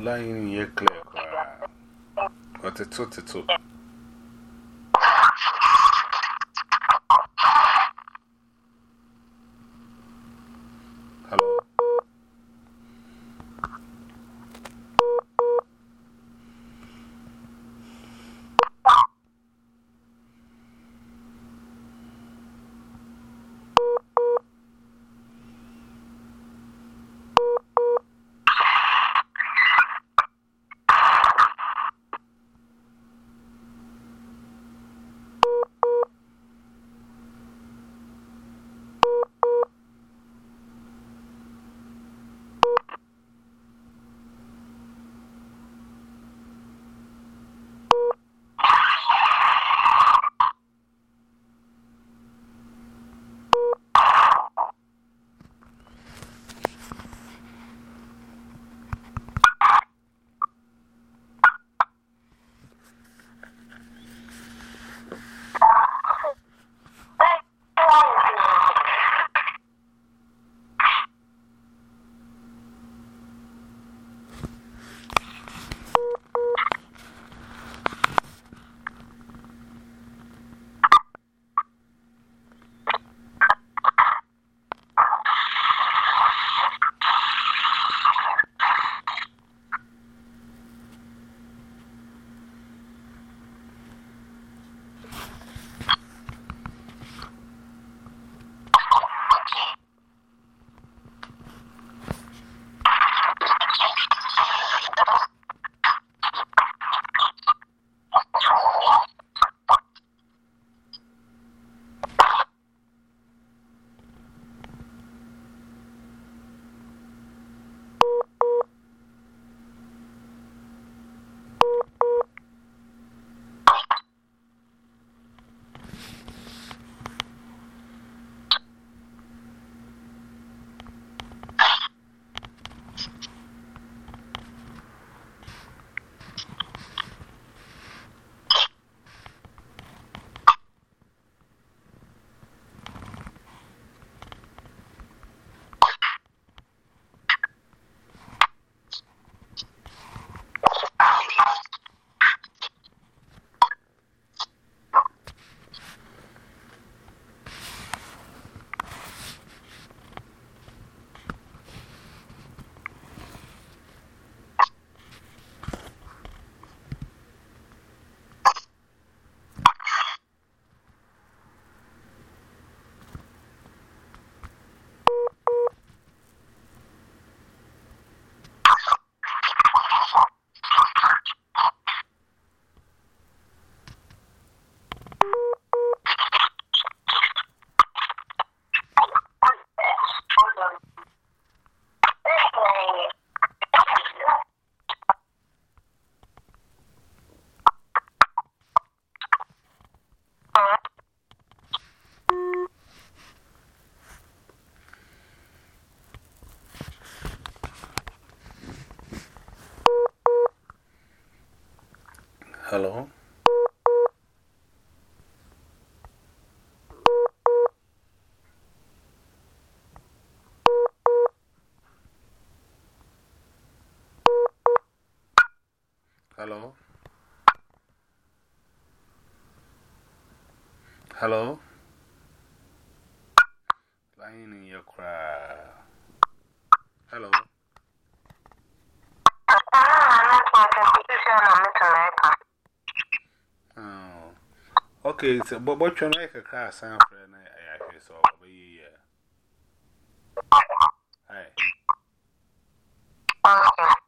lying in your clear. What a. Hello. Hello. Hello. Lying in your cry. Hello. Okay, so but what you like a car sound friend? I actually saw over here. Hi. Okay.